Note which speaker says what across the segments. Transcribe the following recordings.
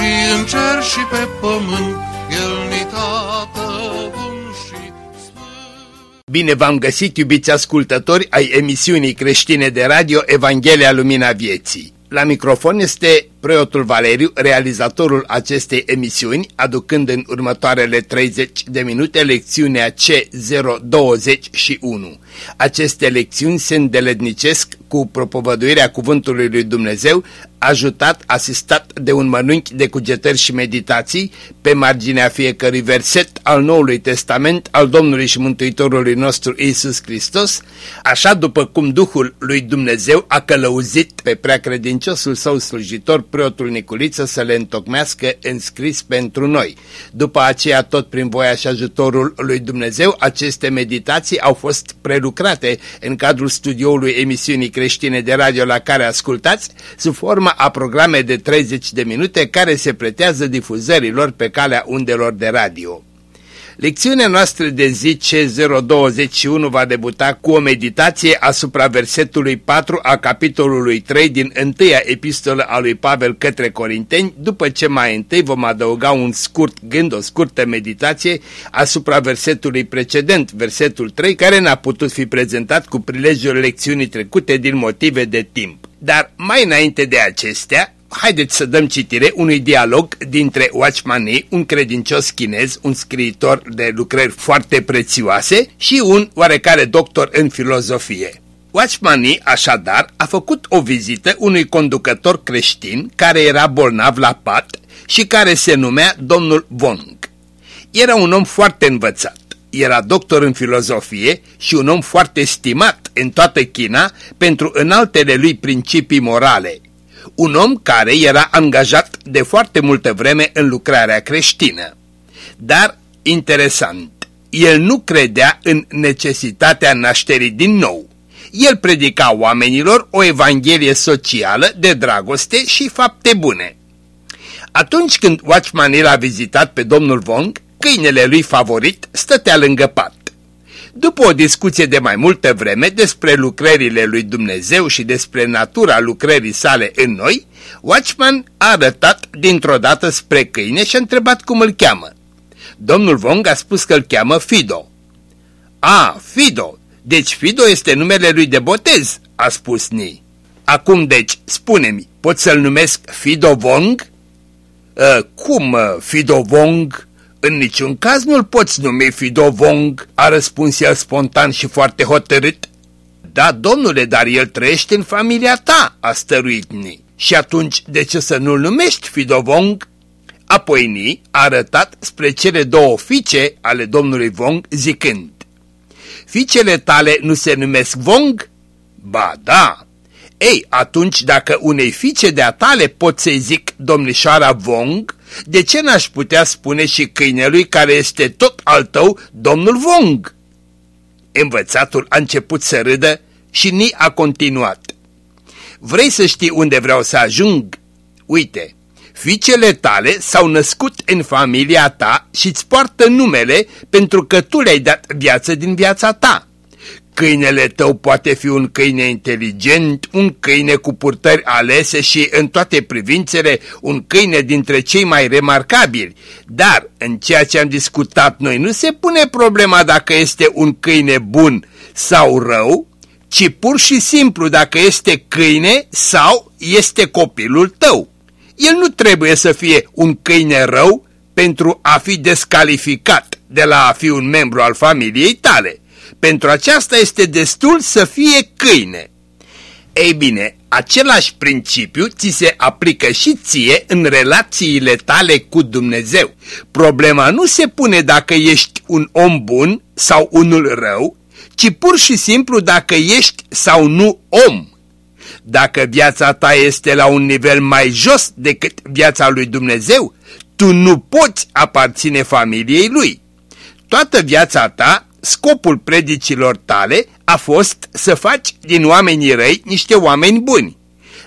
Speaker 1: și în cer și pe pământ, El ni tată bun și sfânt.
Speaker 2: Bine v-am găsit, iubiți ascultători ai emisiunii creștine de radio Evanghelia Lumina Vieții. La microfon este preotul Valeriu, realizatorul acestei emisiuni, aducând în următoarele 30 de minute lecțiunea C021. Aceste lecțiuni se îndeletnicesc cu propovăduirea Cuvântului lui Dumnezeu, ajutat, asistat de un mănânchi de cugetări și meditații pe marginea fiecărui verset al Noului Testament al Domnului și Mântuitorului nostru Isus Hristos, așa după cum Duhul lui Dumnezeu a călăuzit pe preacredinciosul său slujitor preotul Niculiță să le întocmească înscris pentru noi. După aceea, tot prin voia și ajutorul lui Dumnezeu, aceste meditații au fost prelucrate în cadrul studioului emisiunii creștine de radio la care ascultați, sub forma a programe de 30 de minute care se pretează difuzărilor pe calea undelor de radio. Lecțiunea noastră de zi C021 va debuta cu o meditație asupra versetului 4 a capitolului 3 din întâia epistolă a lui Pavel către Corinteni, după ce mai întâi vom adăuga un scurt gând, o scurtă meditație asupra versetului precedent, versetul 3, care n-a putut fi prezentat cu prilejul lecțiunii trecute din motive de timp. Dar mai înainte de acestea, haideți să dăm citire unui dialog dintre Watchman Nee, un credincios chinez, un scriitor de lucrări foarte prețioase și un oarecare doctor în filozofie. Watchman Nee, așadar, a făcut o vizită unui conducător creștin care era bolnav la pat și care se numea domnul Wong. Era un om foarte învățat. Era doctor în filozofie și un om foarte stimat în toată China pentru înaltele lui principii morale, un om care era angajat de foarte multă vreme în lucrarea creștină. Dar, interesant, el nu credea în necesitatea nașterii din nou. El predica oamenilor o evanghelie socială de dragoste și fapte bune. Atunci când Watchman l-a vizitat pe domnul Wong, câinele lui favorit stătea lângă pat. După o discuție de mai multă vreme despre lucrările lui Dumnezeu și despre natura lucrării sale în noi, Watchman a arătat dintr-o dată spre câine și a întrebat cum îl cheamă. Domnul Vong a spus că îl cheamă Fido. A, Fido, deci Fido este numele lui de botez, a spus Ni. Acum deci, spune-mi, pot să-l numesc Fido Vong? Uh, cum uh, Fido Vong? În niciun caz nu-l poți numi Fidovong, a răspuns el spontan și foarte hotărât. Da, domnule, dar el trăiește în familia ta, a stăruit Ni. Și atunci, de ce să nu-l numești Fidovong? Apoi Ni a arătat spre cele două fiice ale domnului Vong, zicând, Fiicele tale nu se numesc Vong? Ba, da. Ei, atunci dacă unei fiice de-a tale pot să-i zic domnișoara Vong, de ce n-aș putea spune și câinelui care este tot al tău, domnul Vong? Învățatul a început să râdă și Ni a continuat. Vrei să știi unde vreau să ajung? Uite, fiicele tale s-au născut în familia ta și îți poartă numele pentru că tu le-ai dat viață din viața ta. Câinele tău poate fi un câine inteligent, un câine cu purtări alese și, în toate privințele, un câine dintre cei mai remarcabili. Dar, în ceea ce am discutat noi, nu se pune problema dacă este un câine bun sau rău, ci pur și simplu dacă este câine sau este copilul tău. El nu trebuie să fie un câine rău pentru a fi descalificat de la a fi un membru al familiei tale pentru aceasta este destul să fie câine. Ei bine, același principiu ți se aplică și ție în relațiile tale cu Dumnezeu. Problema nu se pune dacă ești un om bun sau unul rău, ci pur și simplu dacă ești sau nu om. Dacă viața ta este la un nivel mai jos decât viața lui Dumnezeu, tu nu poți aparține familiei lui. Toată viața ta, scopul predicilor tale a fost să faci din oamenii răi niște oameni buni.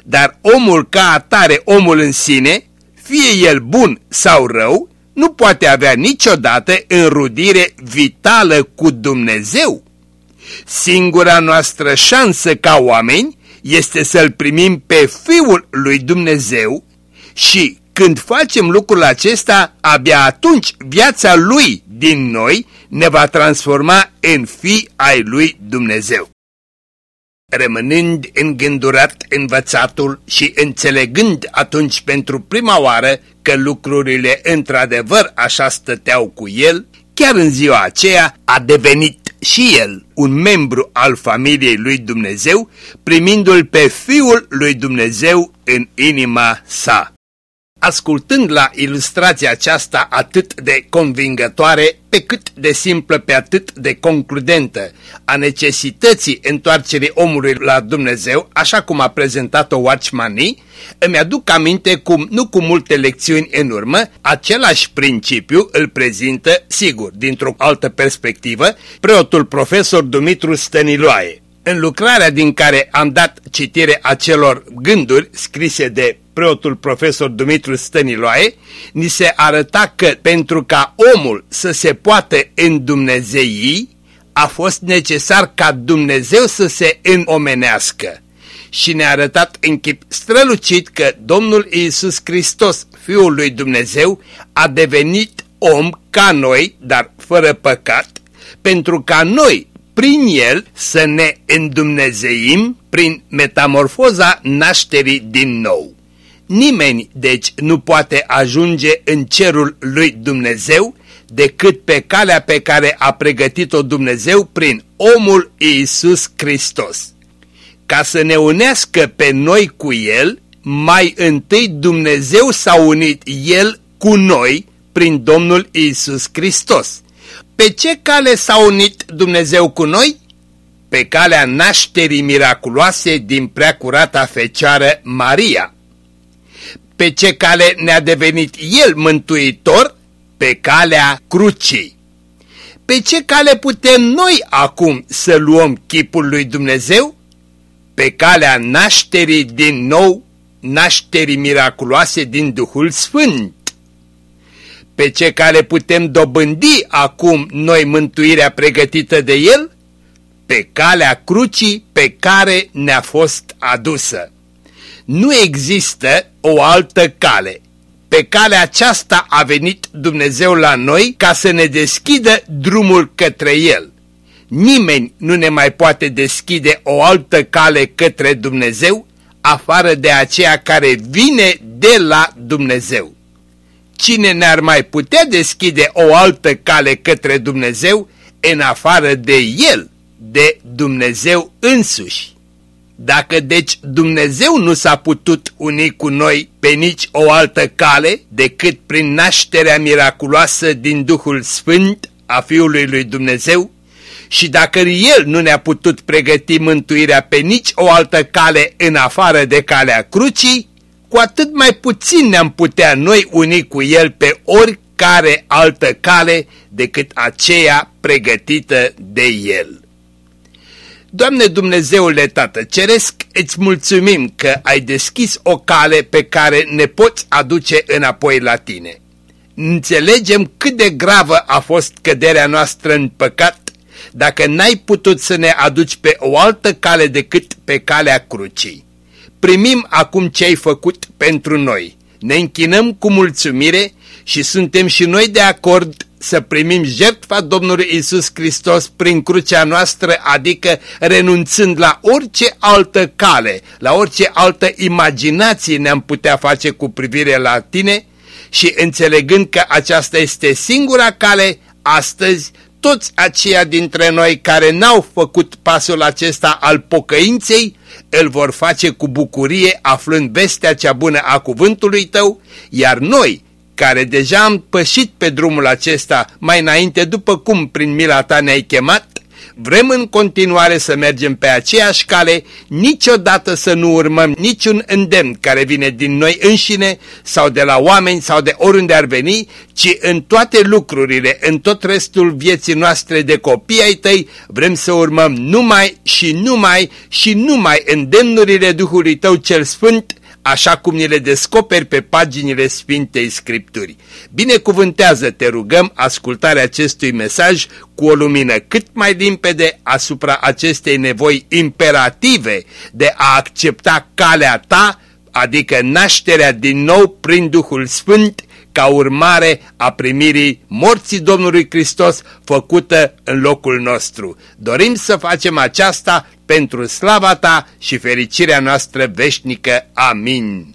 Speaker 2: Dar omul ca atare, omul în sine, fie el bun sau rău, nu poate avea niciodată înrudire vitală cu Dumnezeu. Singura noastră șansă ca oameni este să-L primim pe Fiul lui Dumnezeu și când facem lucrul acesta, abia atunci viața Lui din noi ne va transforma în fi ai Lui Dumnezeu. Rămânând îngândurat învățatul și înțelegând atunci pentru prima oară că lucrurile într-adevăr așa stăteau cu el, chiar în ziua aceea a devenit și el un membru al familiei lui Dumnezeu, primindu-l pe Fiul lui Dumnezeu în inima sa ascultând la ilustrația aceasta atât de convingătoare, pe cât de simplă, pe atât de concludentă, a necesității întoarcerii omului la Dumnezeu, așa cum a prezentat-o Watchmanii, îmi aduc aminte cum, nu cu multe lecțiuni în urmă, același principiu îl prezintă, sigur, dintr-o altă perspectivă, preotul profesor Dumitru Stăniloae. În lucrarea din care am dat citire acelor gânduri scrise de preotul profesor Dumitru Stăniloae, ni se arăta că pentru ca omul să se poată îndumnezei, a fost necesar ca Dumnezeu să se înomenească. Și ne-a arătat în chip strălucit că Domnul Iisus Hristos, Fiul lui Dumnezeu, a devenit om ca noi, dar fără păcat, pentru ca noi, prin el, să ne îndumnezeim prin metamorfoza nașterii din nou. Nimeni, deci, nu poate ajunge în cerul lui Dumnezeu decât pe calea pe care a pregătit-o Dumnezeu prin omul Iisus Hristos. Ca să ne unească pe noi cu El, mai întâi Dumnezeu s-a unit El cu noi prin Domnul Iisus Hristos. Pe ce cale s-a unit Dumnezeu cu noi? Pe calea nașterii miraculoase din preacurata Fecioară Maria pe ce cale ne-a devenit El mântuitor? Pe calea crucii. Pe ce cale putem noi acum să luăm chipul lui Dumnezeu? Pe calea nașterii din nou, nașterii miraculoase din Duhul Sfânt. Pe ce cale putem dobândi acum noi mântuirea pregătită de El? Pe calea crucii pe care ne-a fost adusă. Nu există o altă cale. Pe calea aceasta a venit Dumnezeu la noi ca să ne deschidă drumul către El. Nimeni nu ne mai poate deschide o altă cale către Dumnezeu afară de aceea care vine de la Dumnezeu. Cine ne-ar mai putea deschide o altă cale către Dumnezeu în afară de El, de Dumnezeu însuși? Dacă deci Dumnezeu nu s-a putut uni cu noi pe nici o altă cale decât prin nașterea miraculoasă din Duhul Sfânt a Fiului lui Dumnezeu, și dacă El nu ne-a putut pregăti mântuirea pe nici o altă cale în afară de calea crucii, cu atât mai puțin ne-am putea noi uni cu El pe oricare altă cale decât aceea pregătită de El. Doamne Dumnezeule Tată Ceresc, îți mulțumim că ai deschis o cale pe care ne poți aduce înapoi la tine. Înțelegem cât de gravă a fost căderea noastră în păcat dacă n-ai putut să ne aduci pe o altă cale decât pe calea crucii. Primim acum ce ai făcut pentru noi. Ne închinăm cu mulțumire și suntem și noi de acord să primim jertfa Domnului Isus Hristos prin crucea noastră, adică renunțând la orice altă cale, la orice altă imaginație ne-am putea face cu privire la tine și înțelegând că aceasta este singura cale, astăzi toți aceia dintre noi care n-au făcut pasul acesta al pocăinței, îl vor face cu bucurie aflând vestea cea bună a cuvântului tău, iar noi, care deja am pășit pe drumul acesta mai înainte după cum prin mila ta ne-ai chemat, Vrem în continuare să mergem pe aceeași cale, niciodată să nu urmăm niciun îndemn care vine din noi înșine sau de la oameni sau de oriunde ar veni, ci în toate lucrurile, în tot restul vieții noastre de copii ai tăi, vrem să urmăm numai și numai și numai îndemnurile Duhului Tău cel Sfânt, așa cum ni le descoperi pe paginile Sfintei Scripturii. Binecuvântează, te rugăm, ascultarea acestui mesaj cu o lumină cât mai limpede asupra acestei nevoi imperative de a accepta calea ta, adică nașterea din nou prin Duhul Sfânt, ca urmare a primirii morții Domnului Hristos făcută în locul nostru. Dorim să facem aceasta pentru slava ta și fericirea noastră veșnică. Amin.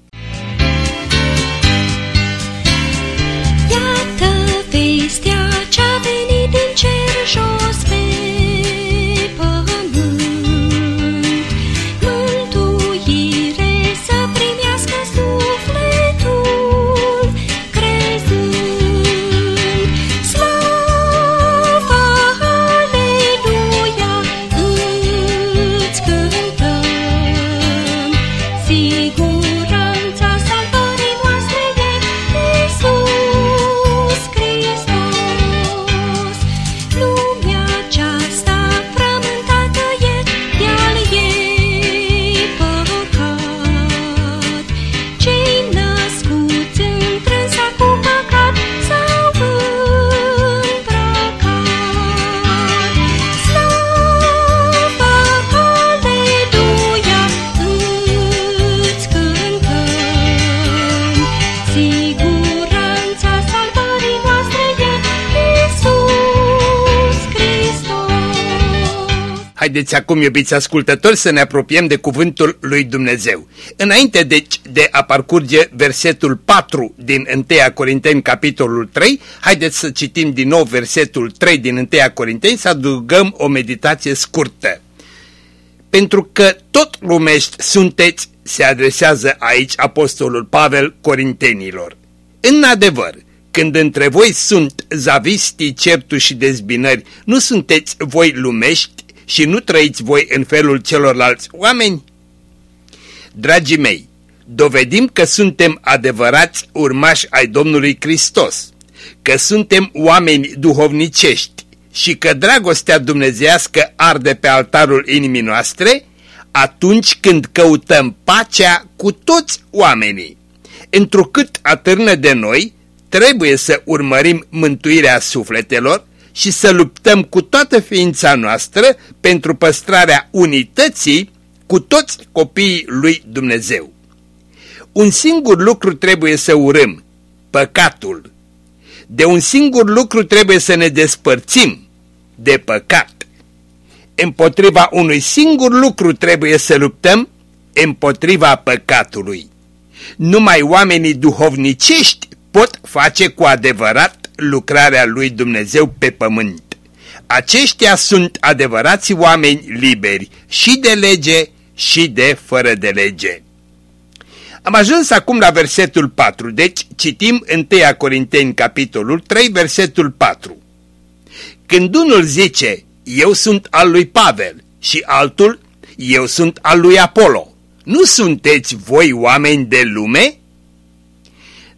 Speaker 2: Haideți acum, iubiți ascultători, să ne apropiem de cuvântul lui Dumnezeu. Înainte deci de a parcurge versetul 4 din 1 Corinteni, capitolul 3, haideți să citim din nou versetul 3 din 1 Corinteni, să adugăm o meditație scurtă. Pentru că tot lumești sunteți, se adresează aici apostolul Pavel Corintenilor. În adevăr, când între voi sunt zavistii, certuri și dezbinări, nu sunteți voi lumești, și nu trăiți voi în felul celorlalți oameni? Dragii mei, dovedim că suntem adevărați urmași ai Domnului Hristos, că suntem oameni duhovnicești și că dragostea dumnezească arde pe altarul inimii noastre atunci când căutăm pacea cu toți oamenii. Întrucât atârnă de noi, trebuie să urmărim mântuirea sufletelor și să luptăm cu toată ființa noastră pentru păstrarea unității cu toți copiii lui Dumnezeu. Un singur lucru trebuie să urâm, păcatul. De un singur lucru trebuie să ne despărțim, de păcat. Împotriva unui singur lucru trebuie să luptăm, împotriva păcatului. Numai oamenii duhovnicești pot face cu adevărat lucrarea lui Dumnezeu pe pământ. Aceștia sunt adevărați oameni liberi și de lege și de fără de lege. Am ajuns acum la versetul 4, deci citim 1 Corinteni capitolul 3, versetul 4. Când unul zice, eu sunt al lui Pavel și altul, eu sunt al lui Apollo, nu sunteți voi oameni de lume?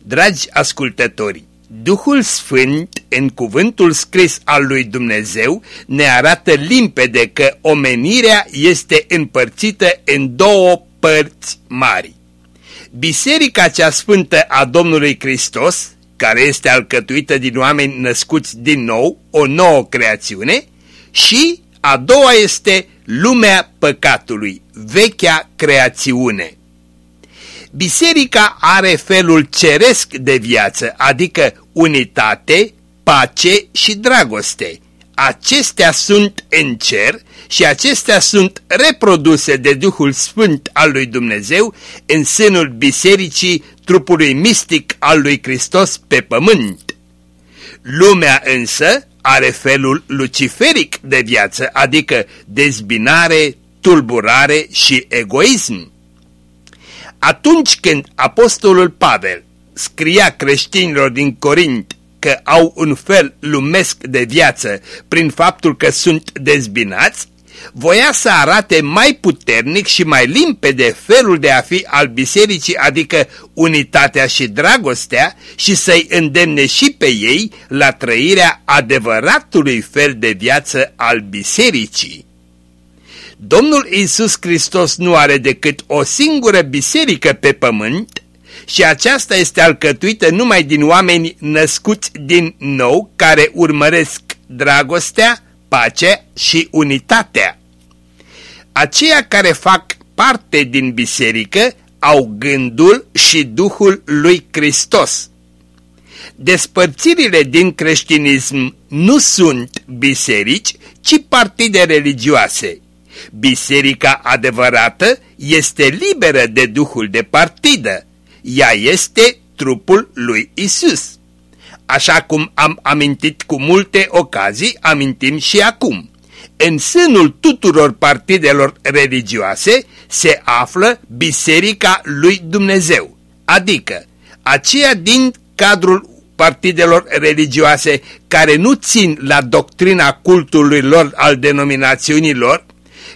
Speaker 2: Dragi ascultători, Duhul Sfânt, în cuvântul scris al lui Dumnezeu, ne arată limpede că omenirea este împărțită în două părți mari. Biserica cea sfântă a Domnului Hristos, care este alcătuită din oameni născuți din nou, o nouă creațiune, și a doua este lumea păcatului, vechea creațiune. Biserica are felul ceresc de viață, adică unitate, pace și dragoste. Acestea sunt în cer și acestea sunt reproduse de Duhul Sfânt al lui Dumnezeu în sânul bisericii trupului mistic al lui Hristos pe pământ. Lumea însă are felul luciferic de viață, adică dezbinare, tulburare și egoism. Atunci când apostolul Pavel scria creștinilor din Corint că au un fel lumesc de viață prin faptul că sunt dezbinați, voia să arate mai puternic și mai limpede felul de a fi al bisericii, adică unitatea și dragostea, și să-i îndemne și pe ei la trăirea adevăratului fel de viață al bisericii. Domnul Isus Hristos nu are decât o singură biserică pe pământ și aceasta este alcătuită numai din oameni născuți din nou care urmăresc dragostea, pacea și unitatea. Aceia care fac parte din biserică au gândul și Duhul lui Hristos. Despărțirile din creștinism nu sunt biserici, ci partide religioase. Biserica adevărată este liberă de Duhul de partidă. Ea este trupul lui Isus. Așa cum am amintit cu multe ocazii, amintim și acum. În sânul tuturor partidelor religioase se află Biserica lui Dumnezeu, adică aceea din cadrul partidelor religioase care nu țin la doctrina cultului lor al denominațiunilor,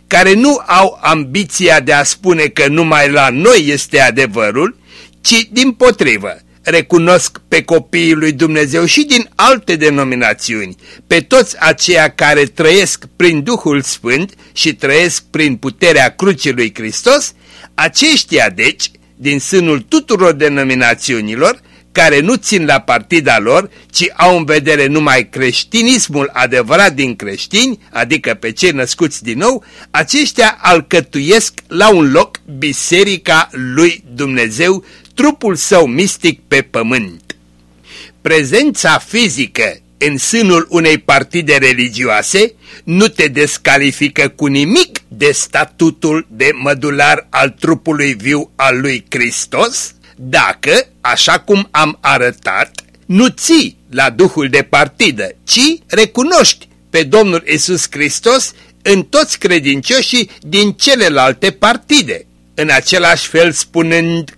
Speaker 2: care nu au ambiția de a spune că numai la noi este adevărul, ci din potrivă. Recunosc pe copiii lui Dumnezeu și din alte denominațiuni, pe toți aceia care trăiesc prin Duhul Sfânt și trăiesc prin puterea crucii lui Hristos, aceștia deci, din sânul tuturor denominațiunilor, care nu țin la partida lor, ci au în vedere numai creștinismul adevărat din creștini, adică pe cei născuți din nou, aceștia alcătuiesc la un loc biserica lui Dumnezeu, trupul său mistic pe pământ. Prezența fizică în sânul unei partide religioase nu te descalifică cu nimic de statutul de mădular al trupului viu al lui Hristos, dacă, așa cum am arătat, nu ții la duhul de partidă, ci recunoști pe Domnul Isus Hristos în toți credincioșii din celelalte partide. În același fel spunând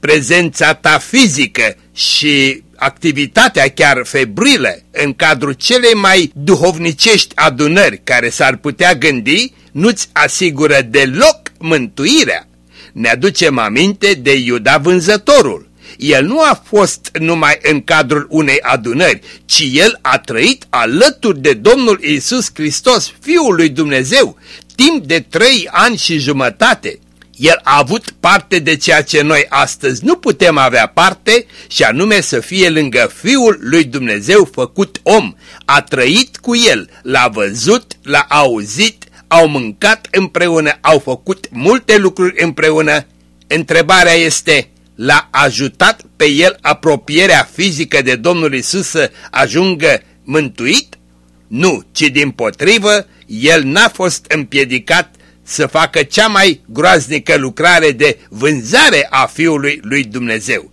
Speaker 2: prezența ta fizică și activitatea chiar febrilă în cadrul celei mai duhovnicești adunări care s-ar putea gândi, nu-ți asigură deloc mântuirea. Ne aducem aminte de Iuda vânzătorul. El nu a fost numai în cadrul unei adunări, ci el a trăit alături de Domnul Isus Hristos, Fiul lui Dumnezeu, timp de trei ani și jumătate. El a avut parte de ceea ce noi astăzi nu putem avea parte și anume să fie lângă Fiul lui Dumnezeu făcut om. A trăit cu el, l-a văzut, l-a auzit, au mâncat împreună, au făcut multe lucruri împreună. Întrebarea este, l-a ajutat pe el apropierea fizică de Domnul Isus să ajungă mântuit? Nu, ci din potrivă, el n-a fost împiedicat să facă cea mai groaznică lucrare de vânzare a Fiului lui Dumnezeu.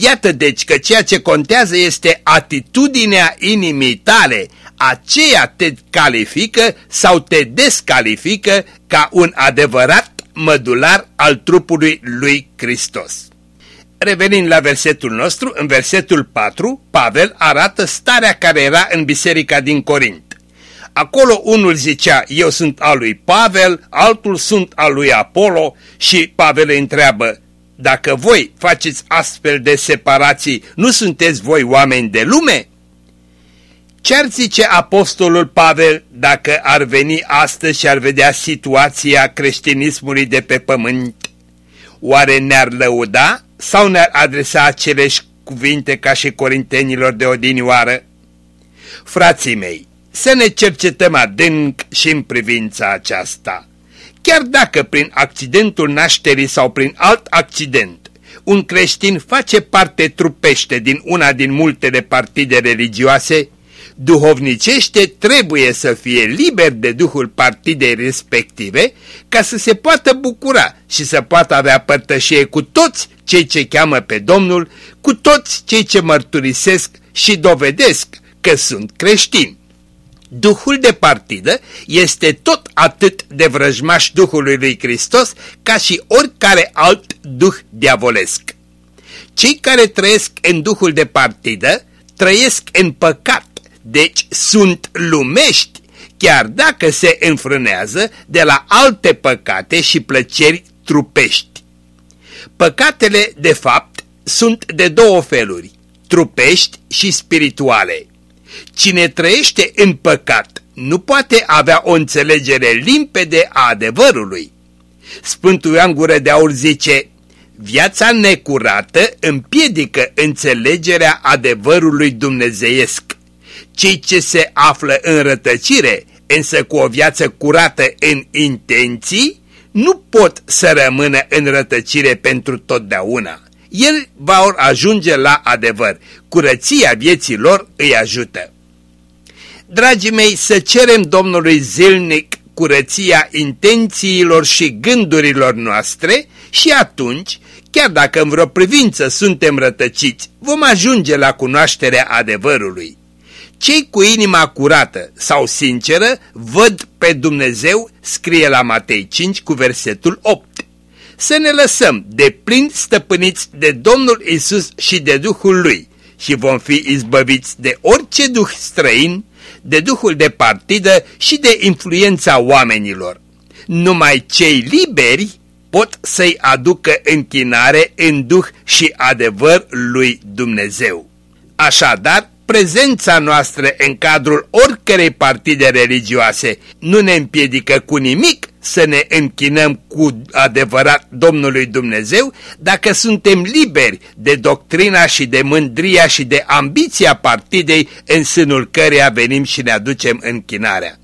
Speaker 2: Iată deci că ceea ce contează este atitudinea inimii tale, aceea te califică sau te descalifică ca un adevărat mădular al trupului lui Hristos. Revenind la versetul nostru, în versetul 4, Pavel arată starea care era în biserica din Corint. Acolo unul zicea, eu sunt al lui Pavel, altul sunt al lui Apollo și Pavel îi întreabă, dacă voi faceți astfel de separații, nu sunteți voi oameni de lume? Ce-ar zice apostolul Pavel dacă ar veni astăzi și ar vedea situația creștinismului de pe pământ? Oare ne-ar lăuda sau ne-ar adresa aceleși cuvinte ca și corintenilor de odinioară? Frații mei, să ne cercetăm adânc și în privința aceasta. Chiar dacă prin accidentul nașterii sau prin alt accident un creștin face parte trupește din una din multele partide religioase, duhovnicește trebuie să fie liber de duhul partidei respective ca să se poată bucura și să poată avea părtășie cu toți cei ce cheamă pe Domnul, cu toți cei ce mărturisesc și dovedesc că sunt creștini. Duhul de partidă este tot atât de vrăjmaș Duhului lui Hristos ca și oricare alt duh diavolesc. Cei care trăiesc în Duhul de partidă trăiesc în păcat, deci sunt lumești, chiar dacă se înfrânează de la alte păcate și plăceri trupești. Păcatele, de fapt, sunt de două feluri, trupești și spirituale. Cine trăiește în păcat nu poate avea o înțelegere limpede a adevărului. Sfântul Ioan Gură de Aur zice, viața necurată împiedică înțelegerea adevărului dumnezeiesc. Cei ce se află în rătăcire, însă cu o viață curată în intenții, nu pot să rămână în rătăcire pentru totdeauna. El va ajunge la adevăr. Curăția vieții lor îi ajută. Dragii mei, să cerem Domnului zilnic curăția intențiilor și gândurilor noastre și atunci, chiar dacă în vreo privință suntem rătăciți, vom ajunge la cunoașterea adevărului. Cei cu inima curată sau sinceră văd pe Dumnezeu, scrie la Matei 5 cu versetul 8. Să ne lăsăm de plin stăpâniți de Domnul Isus și de Duhul Lui și vom fi izbăviți de orice duh străin, de duhul de partidă și de influența oamenilor. Numai cei liberi pot să-i aducă închinare în duh și adevăr lui Dumnezeu. Așadar, prezența noastră în cadrul oricărei partide religioase nu ne împiedică cu nimic să ne închinăm cu adevărat Domnului Dumnezeu dacă suntem liberi de doctrina și de mândria și de ambiția partidei în sânul căreia venim și ne aducem închinarea.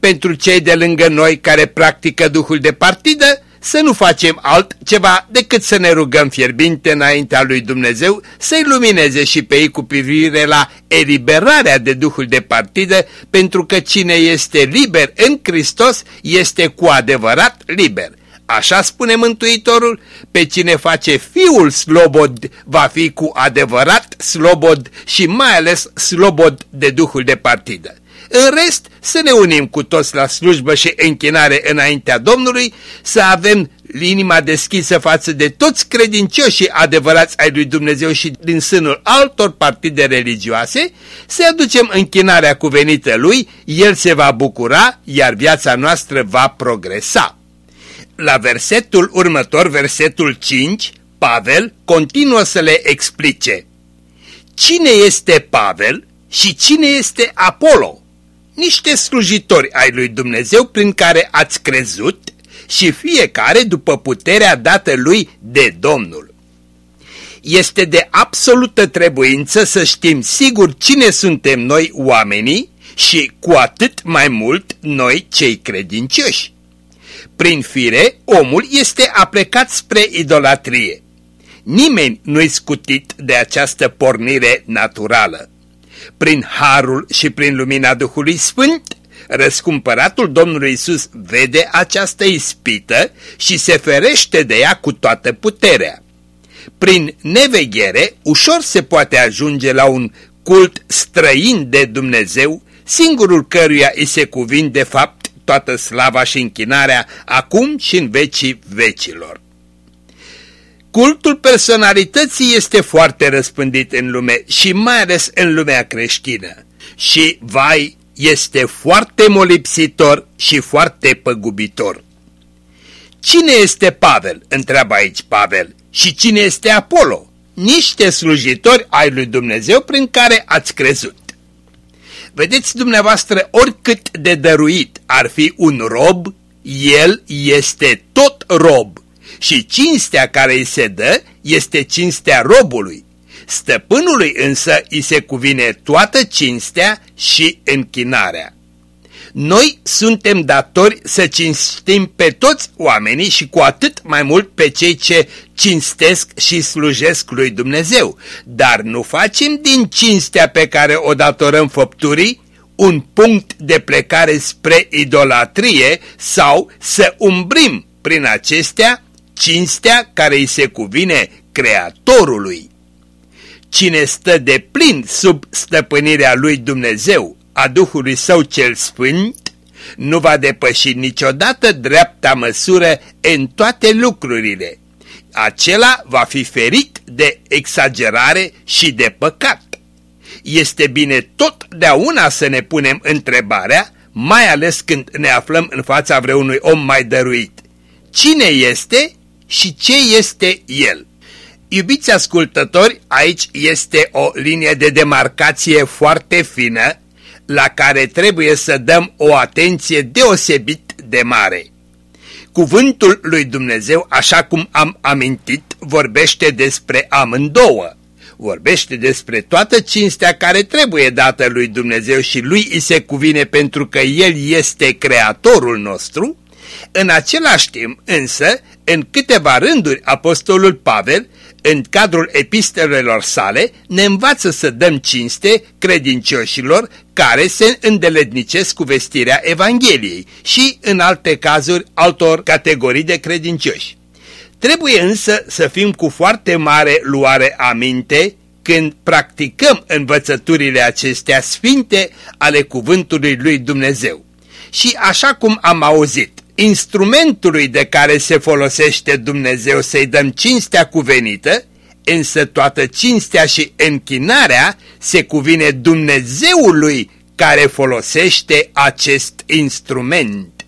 Speaker 2: Pentru cei de lângă noi care practică Duhul de partidă, să nu facem altceva decât să ne rugăm fierbinte înaintea lui Dumnezeu să-i lumineze și pe ei cu privire la eliberarea de Duhul de partidă, pentru că cine este liber în Hristos este cu adevărat liber. Așa spune Mântuitorul, pe cine face Fiul slobod va fi cu adevărat slobod și mai ales slobod de Duhul de partidă. În rest, să ne unim cu toți la slujbă și închinare înaintea Domnului, să avem inima deschisă față de toți credincioșii adevărați ai lui Dumnezeu și din sânul altor partide religioase, să aducem închinarea cuvenită lui, el se va bucura, iar viața noastră va progresa. La versetul următor, versetul 5, Pavel continuă să le explice. Cine este Pavel și cine este Apollo? Niște slujitori ai lui Dumnezeu prin care ați crezut și fiecare după puterea dată lui de Domnul. Este de absolută trebuință să știm sigur cine suntem noi oamenii și cu atât mai mult noi cei credincioși. Prin fire, omul este aplecat spre idolatrie. Nimeni nu-i scutit de această pornire naturală prin harul și prin lumina Duhului Sfânt, răscumpăratul Domnului Isus vede această ispită și se ferește de ea cu toată puterea. Prin neveghere, ușor se poate ajunge la un cult străin de Dumnezeu, singurul căruia îi se cuvin de fapt toată slava și închinarea acum și în vecii vecilor. Cultul personalității este foarte răspândit în lume și mai ales în lumea creștină. Și, vai, este foarte molipsitor și foarte păgubitor. Cine este Pavel? întreabă aici Pavel. Și cine este Apollo? Niște slujitori ai lui Dumnezeu prin care ați crezut. Vedeți dumneavoastră, oricât de dăruit ar fi un rob, el este tot rob și cinstea care îi se dă este cinstea robului. Stăpânului însă îi se cuvine toată cinstea și închinarea. Noi suntem datori să cinstim pe toți oamenii și cu atât mai mult pe cei ce cinstesc și slujesc lui Dumnezeu, dar nu facem din cinstea pe care o datorăm făpturii un punct de plecare spre idolatrie sau să umbrim prin acestea cinstea care îi se cuvine Creatorului. Cine stă de plin sub stăpânirea lui Dumnezeu, a Duhului Său cel Sfânt, nu va depăși niciodată dreapta măsură în toate lucrurile. Acela va fi ferit de exagerare și de păcat. este bine totdeauna să ne punem întrebarea, mai ales când ne aflăm în fața vreunui om mai dăruit. Cine este și ce este el? Iubiți ascultători, aici este o linie de demarcație foarte fină la care trebuie să dăm o atenție deosebit de mare. Cuvântul lui Dumnezeu, așa cum am amintit, vorbește despre amândouă. Vorbește despre toată cinstea care trebuie dată lui Dumnezeu și lui îi se cuvine pentru că El este creatorul nostru. În același timp, însă, în câteva rânduri, Apostolul Pavel în cadrul epistelelor sale, ne învață să dăm cinste credincioșilor care se îndelednicesc cu vestirea Evangheliei și, în alte cazuri, altor categorii de credincioși. Trebuie însă să fim cu foarte mare luare aminte când practicăm învățăturile acestea sfinte ale cuvântului lui Dumnezeu. Și așa cum am auzit, instrumentului de care se folosește Dumnezeu să-i dăm cinstea cuvenită, însă toată cinstea și închinarea se cuvine Dumnezeului care folosește acest instrument.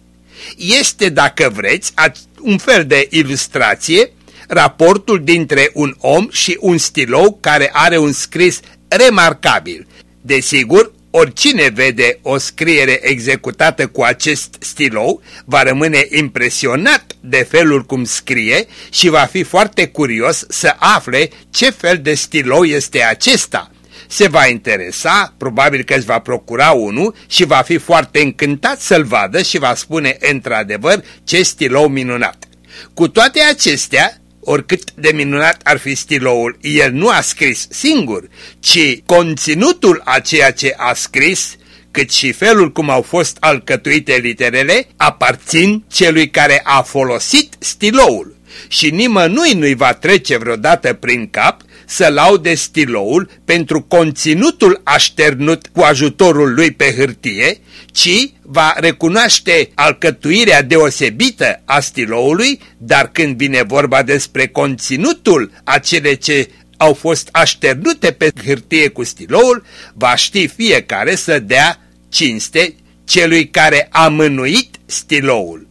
Speaker 2: Este, dacă vreți, un fel de ilustrație, raportul dintre un om și un stilou care are un scris remarcabil. Desigur, Oricine vede o scriere executată cu acest stilou va rămâne impresionat de felul cum scrie și va fi foarte curios să afle ce fel de stilou este acesta. Se va interesa, probabil că îți va procura unul și va fi foarte încântat să-l vadă și va spune într-adevăr ce stilou minunat. Cu toate acestea, oricât de minunat ar fi stiloul, el nu a scris singur, ci conținutul a ceea ce a scris, cât și felul cum au fost alcătuite literele, aparțin celui care a folosit stiloul. Și nimănui nu-i va trece vreodată prin cap să laude stiloul pentru conținutul așternut cu ajutorul lui pe hârtie, ci va recunoaște alcătuirea deosebită a stiloului, dar când vine vorba despre conținutul a cele ce au fost așternute pe hârtie cu stiloul, va ști fiecare să dea cinste celui care a mânuit stiloul.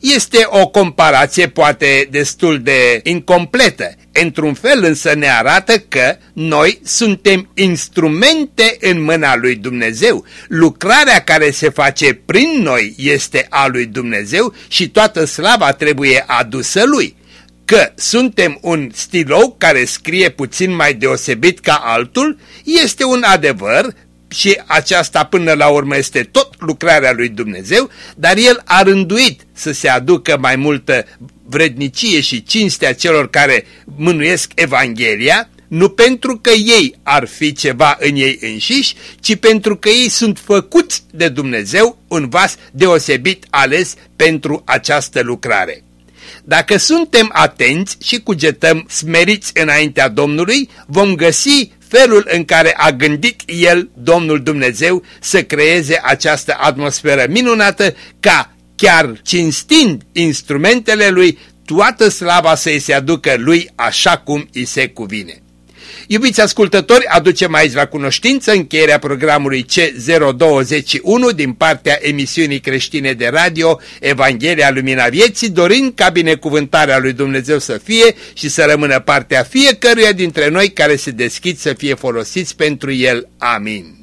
Speaker 2: Este o comparație poate destul de incompletă, într-un fel însă ne arată că noi suntem instrumente în mâna lui Dumnezeu. Lucrarea care se face prin noi este a lui Dumnezeu și toată slava trebuie adusă lui. Că suntem un stilou care scrie puțin mai deosebit ca altul este un adevăr și aceasta până la urmă este tot lucrarea lui Dumnezeu, dar el a rânduit să se aducă mai multă vrednicie și cinstea celor care mânuiesc Evanghelia, nu pentru că ei ar fi ceva în ei înșiși, ci pentru că ei sunt făcuți de Dumnezeu un vas deosebit ales pentru această lucrare. Dacă suntem atenți și cugetăm smeriți înaintea Domnului, vom găsi felul în care a gândit El, Domnul Dumnezeu, să creeze această atmosferă minunată ca, chiar cinstind instrumentele Lui, toată slava să-i se aducă Lui așa cum îi se cuvine. Iubiți ascultători, aducem aici la cunoștință încheierea programului C021 din partea emisiunii creștine de radio Evanghelia Lumina Vieții, dorind ca binecuvântarea lui Dumnezeu să fie și să rămână partea fiecăruia dintre noi care se deschid să fie folosiți pentru el. Amin.